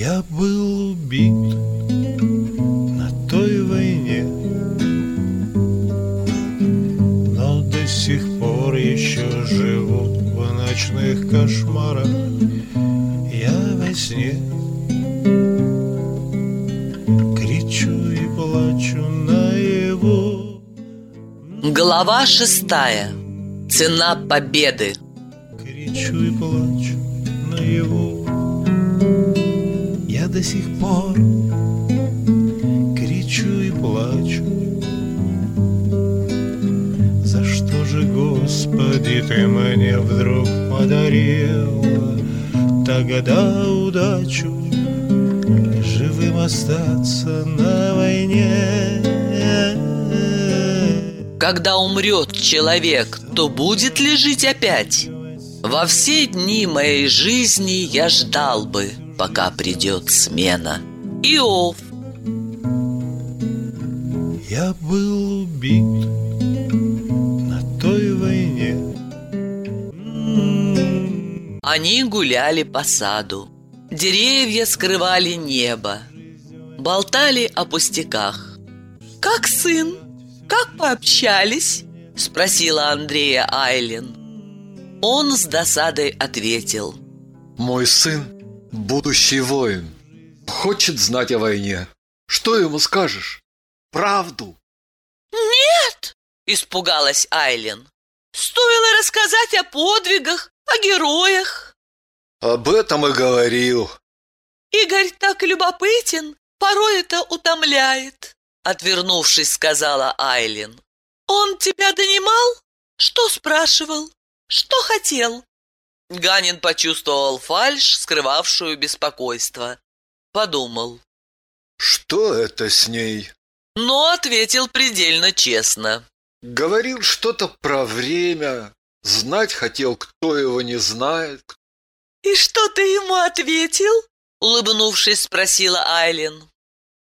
Я был убит на той войне Но до сих пор еще живу в ночных кошмарах Я во сне Кричу и плачу наяву Глава шестая. Цена победы. Кричу и плачу Я до сих пор. Кричу и плачу. За что же, Господи, ты мне вдруг подарила Тогда удачу? Живым остаться на войне. Когда умрет человек, то будет ли жить опять? Во все дни моей жизни я ждал бы, пока придет смена. Иов. Я был убит на той войне Они гуляли по саду. Деревья скрывали небо. Болтали о пустяках. «Как сын? Как пообщались?» Спросила Андрея Айлин. Он с досадой ответил. Мой сын – будущий воин. Хочет знать о войне. Что ему скажешь? Правду. «Нет!» – испугалась Айлин. «Стоило рассказать о подвигах, о героях. Об этом и говорил. Игорь так любопытен, порой это утомляет», – отвернувшись, сказала Айлин. «Он тебя донимал? Что спрашивал? Что хотел?» Ганин почувствовал фальшь, скрывавшую беспокойство. Подумал, Что это с ней? но ответил предельно честно. Говорил что-то про время. Знать хотел, кто его не знает. «И что ты ему ответил?» Улыбнувшись, спросила Айлин.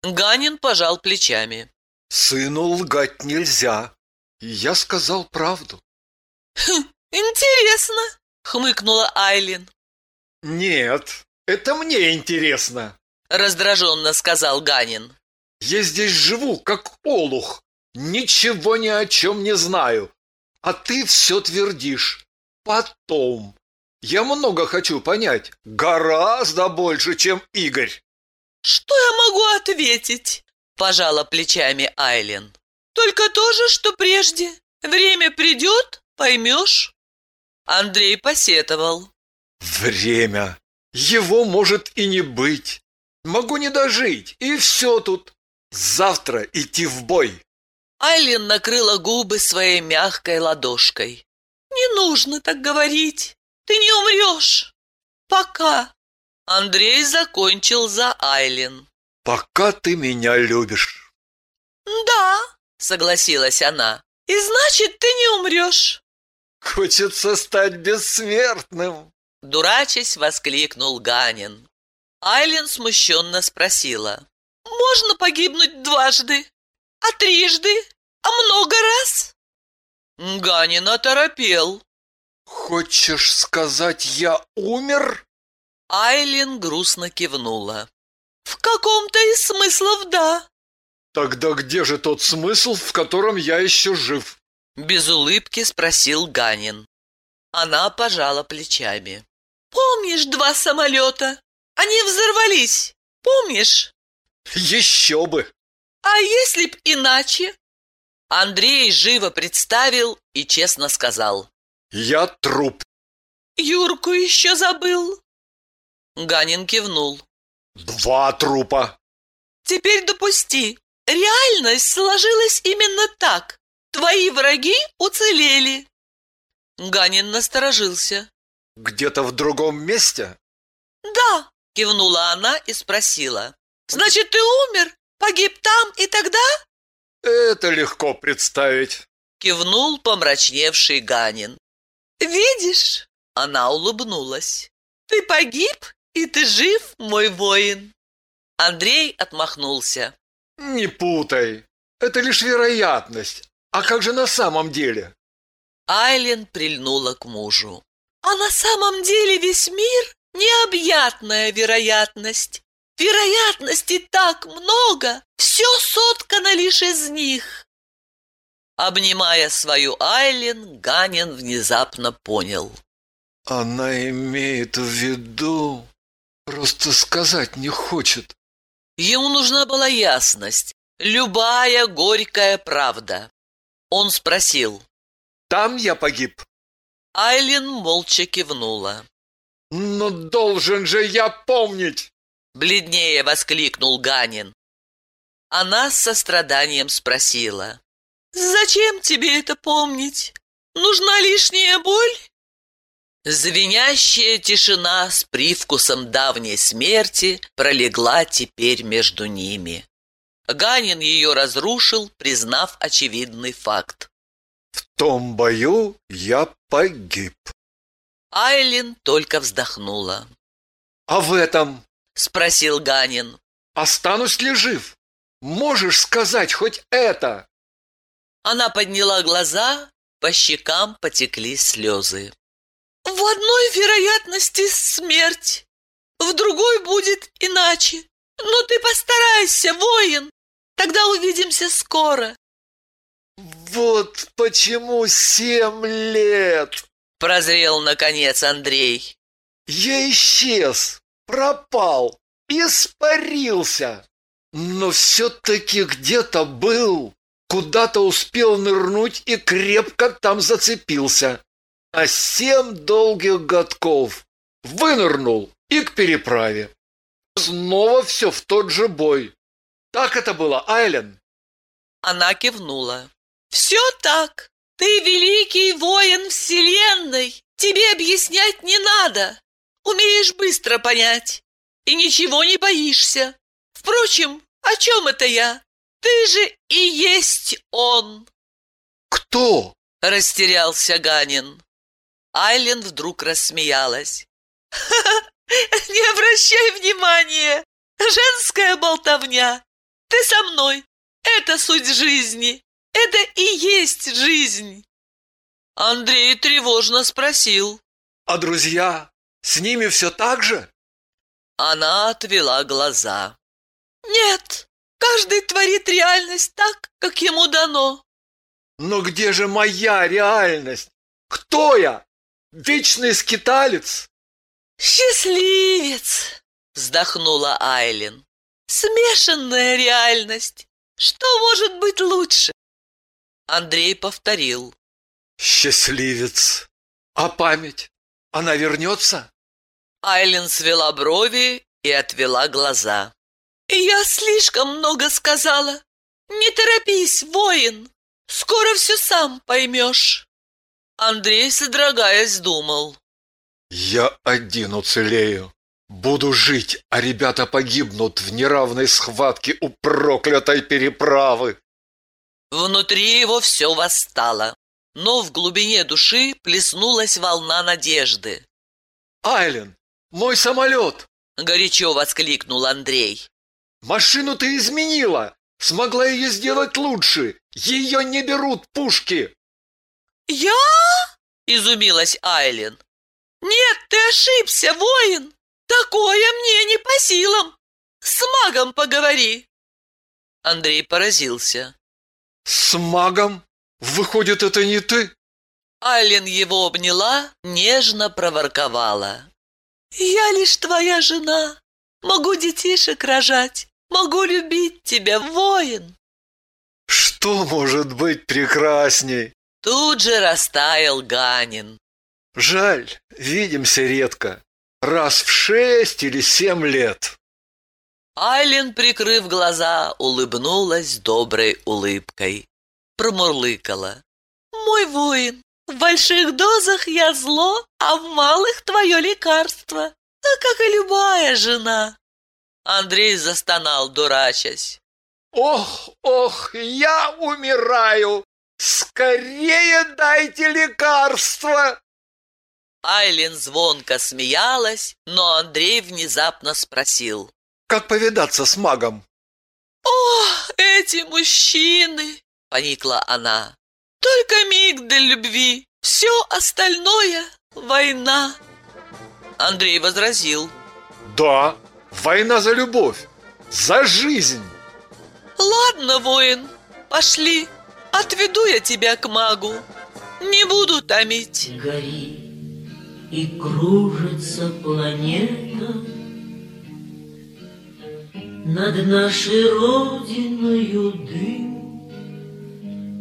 Ганин пожал плечами. Сыну лгать нельзя. Я сказал правду. «Интересно», — хмыкнула Айлин. Нет, это мне интересно. Раздраженно сказал Ганин. Я здесь живу, как олух. Ничего ни о чем не знаю. А ты все твердишь. Потом. Я много хочу понять. Гораздо больше, чем Игорь. «Что я могу ответить?» – пожала плечами Айлин. «Только то же, что прежде. Время придет, поймешь». Андрей посетовал. Время. Его может и не быть. Могу не дожить, и все тут. Завтра идти в бой. Айлин накрыла губы своей мягкой ладошкой. «Не нужно так говорить. Ты не умрешь. Пока». Андрей закончил за Айлин. Пока ты меня любишь. «Да», — согласилась она. «И значит, ты не умрешь». Хочется стать бессмертным. Дурачась, воскликнул Ганин. Айлин смущенно спросила. «Можно погибнуть дважды? А трижды? А много раз?» Ганин оторопел. Хочешь сказать, я умер? Айлин грустно кивнула. «В каком-то из смыслов да», Тогда где же тот смысл, в котором я еще жив? Без улыбки спросил Ганин. Она пожала плечами. «Помнишь два самолета? Они взорвались, помнишь? Еще бы! А если б иначе?» Андрей живо представил и честно сказал. Я труп. «Юрку еще забыл?» Ганин кивнул. Два трупа. «Теперь допусти, реальность сложилась именно так. Твои враги уцелели». Ганин насторожился. Где-то в другом месте? «Да», — кивнула она и спросила. «Значит, ты умер? Погиб там и тогда?» Это легко представить. Кивнул помрачневший Ганин. «Видишь?» — она улыбнулась. «Ты погиб, и ты жив, мой воин!» Андрей отмахнулся. Не путай. Это лишь вероятность. А как же на самом деле? Айлен прильнула к мужу. «А на самом деле весь мир — необъятная вероятность. Вероятностей так много, все соткано лишь из них. Обнимая свою Айлин, Ганин внезапно понял. Она имеет в виду... Просто сказать не хочет. Ему нужна была ясность, любая горькая правда. Он спросил. Там я погиб? Айлин молча кивнула. Но должен же я помнить! Бледнее воскликнул Ганин. Она с состраданием спросила. «Зачем тебе это помнить? Нужна лишняя боль?» Звенящая тишина с привкусом давней смерти пролегла теперь между ними. Ганин ее разрушил, признав очевидный факт. «В том бою я погиб». Айлин только вздохнула. «А в этом?» — спросил Ганин. «Останусь ли жив? Можешь сказать хоть это?» Она подняла глаза, по щекам потекли слезы. В одной вероятности смерть, в другой будет иначе. Но ты постарайся, воин, тогда увидимся скоро. Вот почему семь лет, прозрел наконец Андрей. Я исчез, пропал, испарился, но все-таки где-то был, куда-то успел нырнуть и крепко там зацепился а семь долгих годков вынырнул и к переправе. Снова все в тот же бой. Так это было, Айлен? Она кивнула. Все так. Ты великий воин вселенной. Тебе объяснять не надо. Умеешь быстро понять. И ничего не боишься. Впрочем, о чем это я? Ты же и есть он. Кто? Растерялся Ганин. Айлен вдруг рассмеялась. «Не обращай внимания! Женская болтовня! Ты со мной! Это суть жизни! Это и есть жизнь!» Андрей тревожно спросил. «А друзья? С ними все так же?» Она отвела глаза. «Нет, каждый творит реальность так, как ему дано». «Но где же моя реальность? Кто я? Вечный скиталец!» «Счастливец!» — вздохнула Айлин. «Смешанная реальность! Что может быть лучше?» Андрей повторил. «Счастливец! А память? Она вернется?» Айлин свела брови и отвела глаза. «Я слишком много сказала. Не торопись, воин. Скоро все сам поймешь». Андрей, содрогаясь, думал. «Я один уцелею. Буду жить, а ребята погибнут в неравной схватке у проклятой переправы». Внутри его все восстало, но в глубине души плеснулась волна надежды. «Айлен, мой самолет!» — горячо воскликнул Андрей. «Машину ты изменила! Смогла ее сделать лучше! Ее не берут пушки!» «Я?» — изумилась Айлин. «Нет, ты ошибся, воин! Такое мне не по силам! С магом поговори!» Андрей поразился. «С магом? Выходит, это не ты?» Айлин его обняла, нежно проворковала. «Я лишь твоя жена. Могу детишек рожать. Могу любить тебя, воин». «Что может быть прекрасней?» Тут же растаял Ганин. Жаль, видимся редко. Раз в шесть или семь лет. Айлин, прикрыв глаза, улыбнулась доброй улыбкой. Промурлыкала. «Мой воин, в больших дозах я зло, а в малых твое лекарство, а как и любая жена». Андрей застонал, дурачась. «Ох, ох, я умираю! «Скорее дайте лекарство!» Айлин звонко смеялась, но Андрей внезапно спросил. «Как повидаться с магом?» «О, эти мужчины!» — поникла она. «Только миг для любви, все остальное — война!» Андрей возразил. «Да, Война за любовь, за жизнь. Ладно, воин, пошли. Отведу я тебя к магу. Не буду томить. Горит и кружится планета Над нашей родиною дым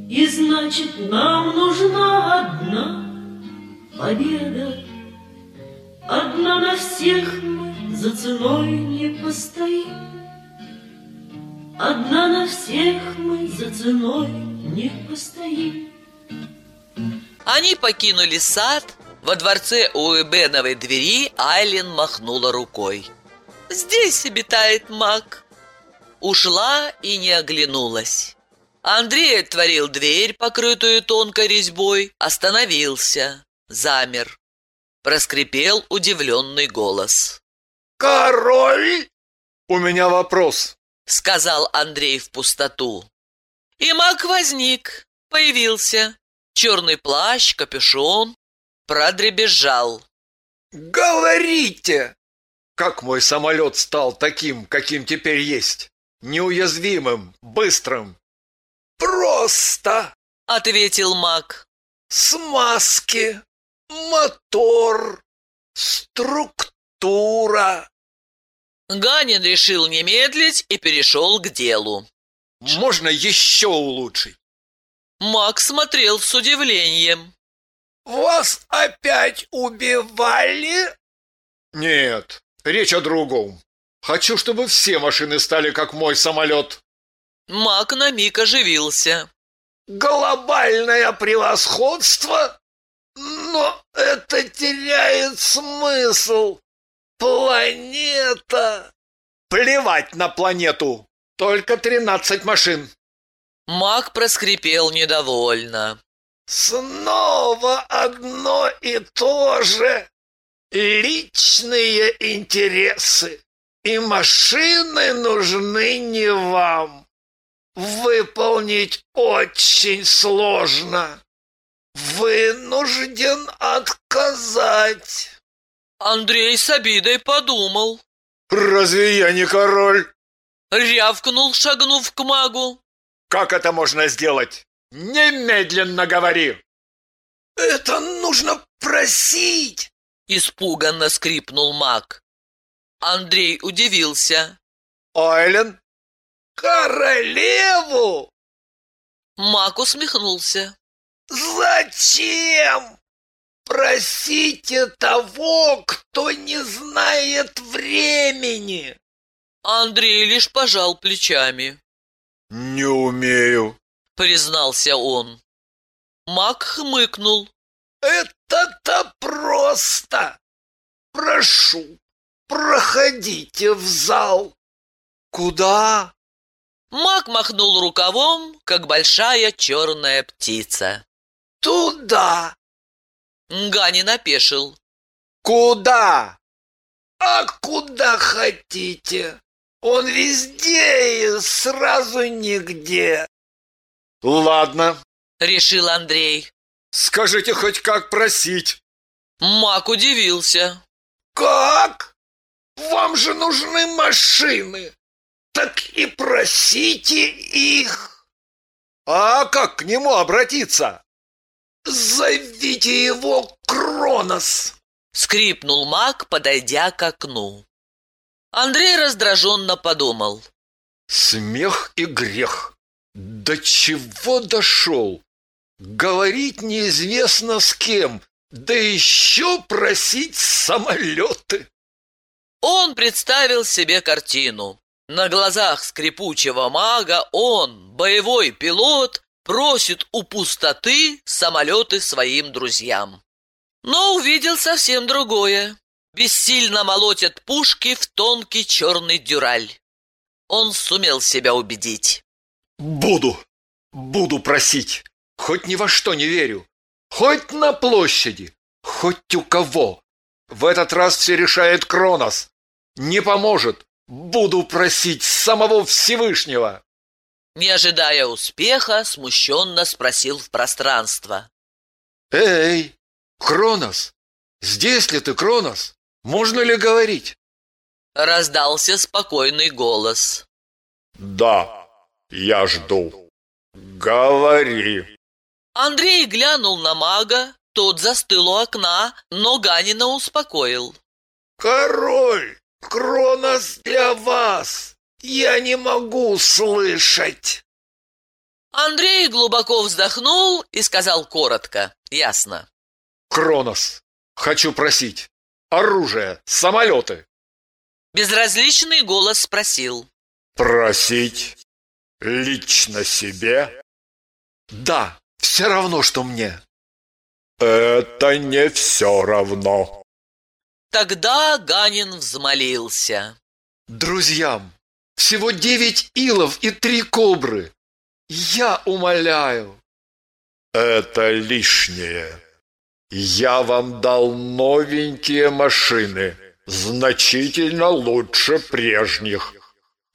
И значит нам нужна одна победа Одна на всех мы за ценой не постоим Одна на всех мы за ценой не постоим Они покинули сад. Во дворце у Эбеновой двери Айлин махнула рукой. «Здесь обитает маг». Ушла и не оглянулась. Андрей отворил дверь, покрытую тонкой резьбой, остановился, замер. Проскрипел удивленный голос. Король? У меня вопрос. Сказал Андрей в пустоту. И маг возник, появился. Черный плащ, капюшон, продребезжал. Говорите! Как мой самолет стал таким, каким теперь есть? Неуязвимым, быстрым. Просто! Ответил маг. Смазки, мотор, структура. Ганин решил не медлить и перешел к делу. Можно еще улучшить. Маг смотрел с удивлением. Вас опять убивали? Нет, речь о другом. Хочу, чтобы все машины стали как мой самолет. Маг на миг оживился. Глобальное превосходство? Но это теряет смысл. Планета. Плевать на планету. Только тринадцать машин. Маг проскрипел недовольно. Снова одно и то же. Личные интересы. И машины нужны не вам. Выполнить очень сложно. Вынужден отказать. Андрей с обидой подумал. Разве я не король? Рявкнул, шагнув к магу. Как это можно сделать? Немедленно говори! Это нужно просить! Испуганно скрипнул маг. Андрей удивился. Айлен? Королеву? Маг усмехнулся. Зачем? Просите того, кто не знает времени. Андрей лишь пожал плечами. Не умею, признался он. Маг хмыкнул. Это-то просто. Прошу, проходите в зал. Куда? Маг махнул рукавом, как большая черная птица. Туда. Ганин опешил. Куда? А куда хотите? Он везде и сразу нигде. Ладно, решил Андрей. Скажите хоть как просить. Мак удивился. Как? Вам же нужны машины. Так и просите их. А как к нему обратиться? Зовите его Кронос. Скрипнул маг, подойдя к окну. Андрей раздраженно подумал. Смех и грех. До чего дошел? Говорить неизвестно с кем, да еще просить самолеты. Он представил себе картину. На глазах скрипучего мага он, боевой пилот, просит у пустоты самолеты своим друзьям. Но увидел совсем другое. Бессильно молотят пушки в тонкий черный дюраль. Он сумел себя убедить. Буду, буду просить. Хоть ни во что не верю. Хоть на площади, хоть у кого. В этот раз все решает Кронос. Не поможет. Буду просить самого Всевышнего. Не ожидая успеха, смущенно спросил в пространство. Эй, Кронос, здесь ли ты, Кронос? Можно ли говорить? Раздался спокойный голос. Да, я жду. Говори. Андрей глянул на мага, тот застыл у окна, но Ганина успокоил. Король, Кронос для вас. Я не могу слышать. Андрей глубоко вздохнул и сказал коротко, ясно. Кронос, хочу просить. Оружие, самолеты. Безразличный голос спросил. Просить? Лично себе? Да, все равно, что мне. Это не все равно. Тогда Ганин взмолился. Друзьям, всего девять илов и три кобры. Я умоляю. Это лишнее. Я вам дал новенькие машины, значительно лучше прежних.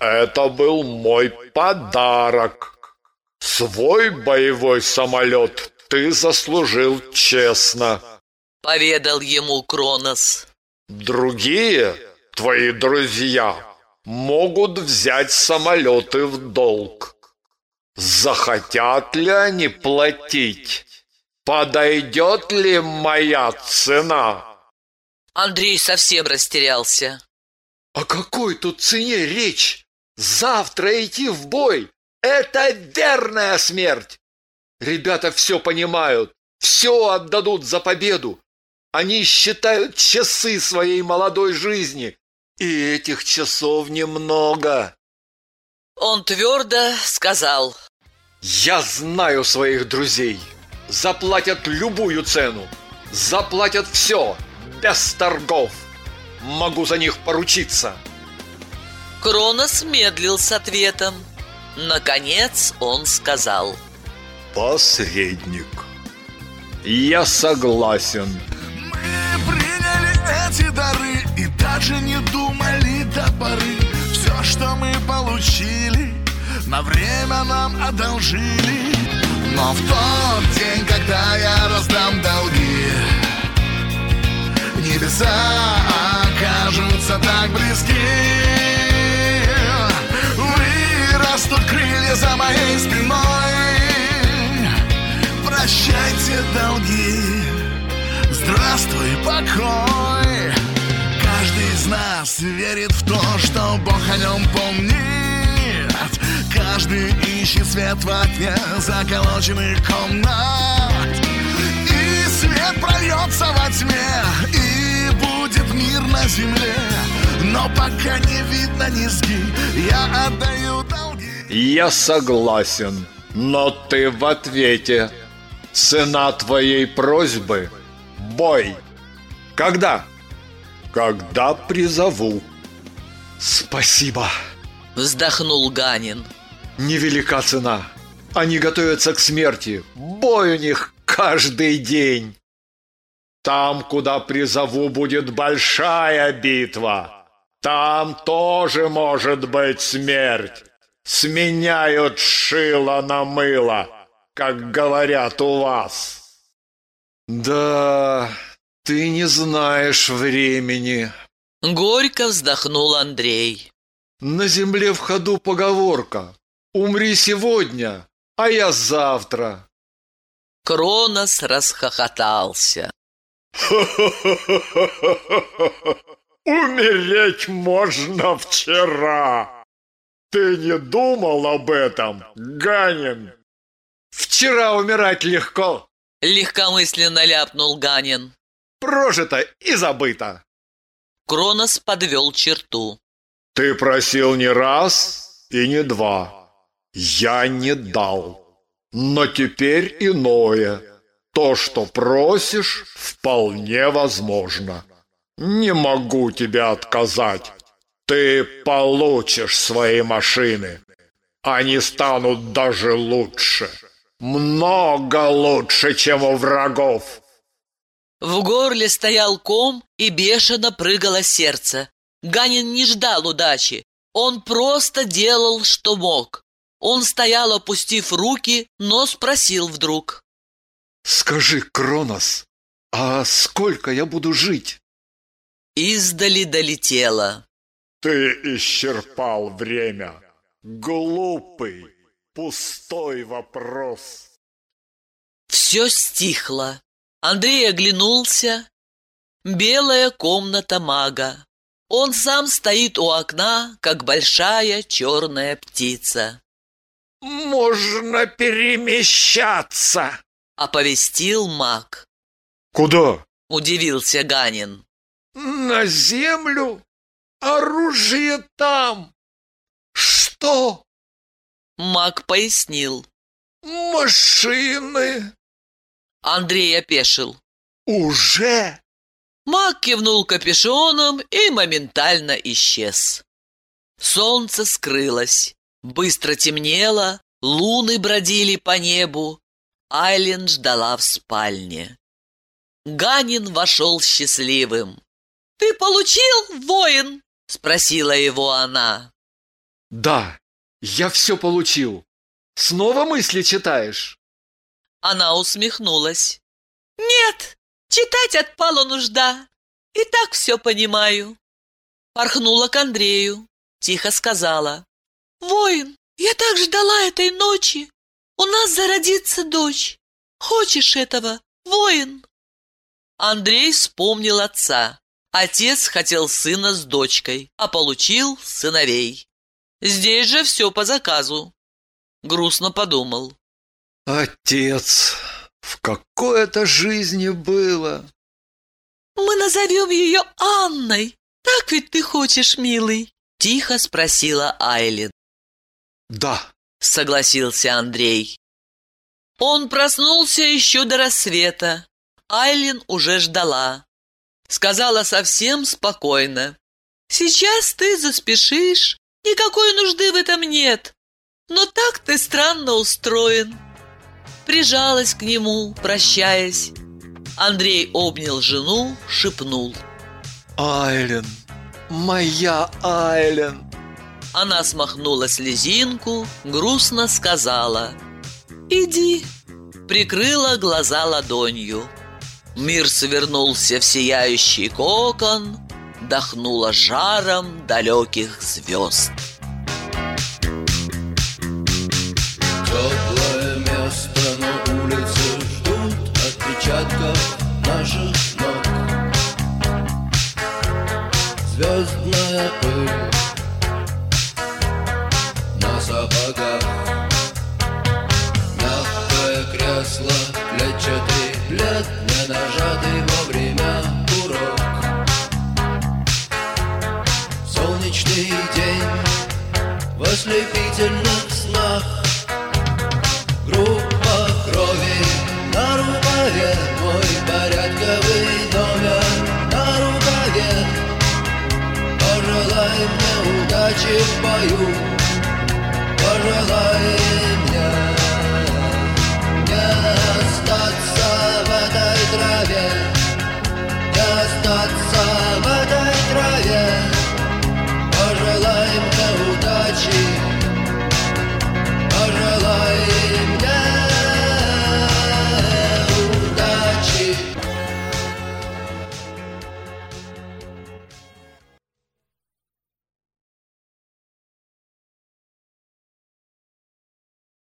Это был мой подарок. Свой боевой самолет ты заслужил честно. Поведал ему Кронос. Другие, твои друзья, могут взять самолеты в долг. Захотят ли они платить? Подойдет ли моя цена? Андрей совсем растерялся. О какой тут цене речь? Завтра идти в бой — это верная смерть. Ребята все понимают, все отдадут за победу. Они считают часы своей молодой жизни, и этих часов немного. Он твердо сказал. Я знаю своих друзей. Заплатят любую цену. Заплатят все, без торгов. Могу за них поручиться. Кронос медлил с ответом. Наконец он сказал. Посредник. Я согласен. Мы приняли эти дары и даже не думали до поры. Все, что мы получили, на время нам одолжили. Но в тот день, когда я раздам долги, небеса окажутся так близки. Вырастут крылья за моей спиной. Прощайте долги, здравствуй покой. Каждый из нас верит в то, что Бог о нем помнит. Каждый ищет свет в окне заколоченных комнат. И свет прольется во тьме, и будет мир на земле. Но пока не видно низги, я отдаю. Я согласен, но ты в ответе. Цена твоей просьбы — бой. Когда? Когда призову. Спасибо. Вздохнул Ганин. Невелика цена. Они готовятся к смерти. Бой у них каждый день. Там, куда призову, будет большая битва. Там тоже может быть смерть. Сменяют шило на мыло, как говорят у вас. Да, ты не знаешь времени. Горько вздохнул Андрей. На земле в ходу поговорка. Умри сегодня, а я завтра. Кронос расхохотался. Умереть можно вчера. Ты не думал об этом, Ганин? Вчера умирать легко. Легкомысленно ляпнул Ганин. Прожито и забыто. Кронос подвел черту. Ты просил не раз и не два. Я не дал. Но теперь иное. То, что просишь, вполне возможно. Не могу тебе отказать. Ты получишь свои машины. Они станут даже лучше. Много лучше, чем у врагов. В горле стоял ком и бешено прыгало сердце. Ганин не ждал удачи. Он просто делал, что мог. Он стоял, опустив руки, но спросил вдруг. Скажи, Кронос, а сколько я буду жить? Издали долетело. Ты исчерпал время. Глупый, пустой вопрос. Все стихло. Андрей оглянулся. Белая комната мага. Он сам стоит у окна, как большая черная птица. «Можно перемещаться!» — оповестил маг. «Куда?» — удивился Ганин. «На землю? Оружие там!» «Что?» Маг пояснил. «Машины!» Андрей опешил. «Уже?» Маг кивнул капюшоном и моментально исчез. Солнце скрылось, быстро темнело, луны бродили по небу. Айлен ждала в спальне. Ганин вошел счастливым. «Ты получил, воин?» — спросила его она. «Да, я все получил. Снова мысли читаешь?» Она усмехнулась. «Нет, читать отпала нужда. И так все понимаю». Порхнула к Андрею, тихо сказала. «Воин, я так ждала этой ночи. У нас зародится дочь. Хочешь этого, воин?» Андрей вспомнил отца. Отец хотел сына с дочкой, а получил сыновей. Здесь же все по заказу. Грустно подумал. Отец, в какой это жизни было? Мы назовем ее Анной. Так ведь ты хочешь, милый? Тихо спросила Айлин. Да, согласился Андрей. Он проснулся еще до рассвета. Айлин уже ждала. Сказала совсем спокойно. «Сейчас ты заспешишь. Никакой нужды в этом нет. Но так ты странно устроен». Прижалась к нему, прощаясь. Андрей обнял жену, шепнул. «Айлен, моя Айлен!» Она смахнула слезинку, грустно сказала. «Иди!» Прикрыла глаза ладонью. Мир свернулся в сияющий кокон, Дохнуло жаром далеких звезд.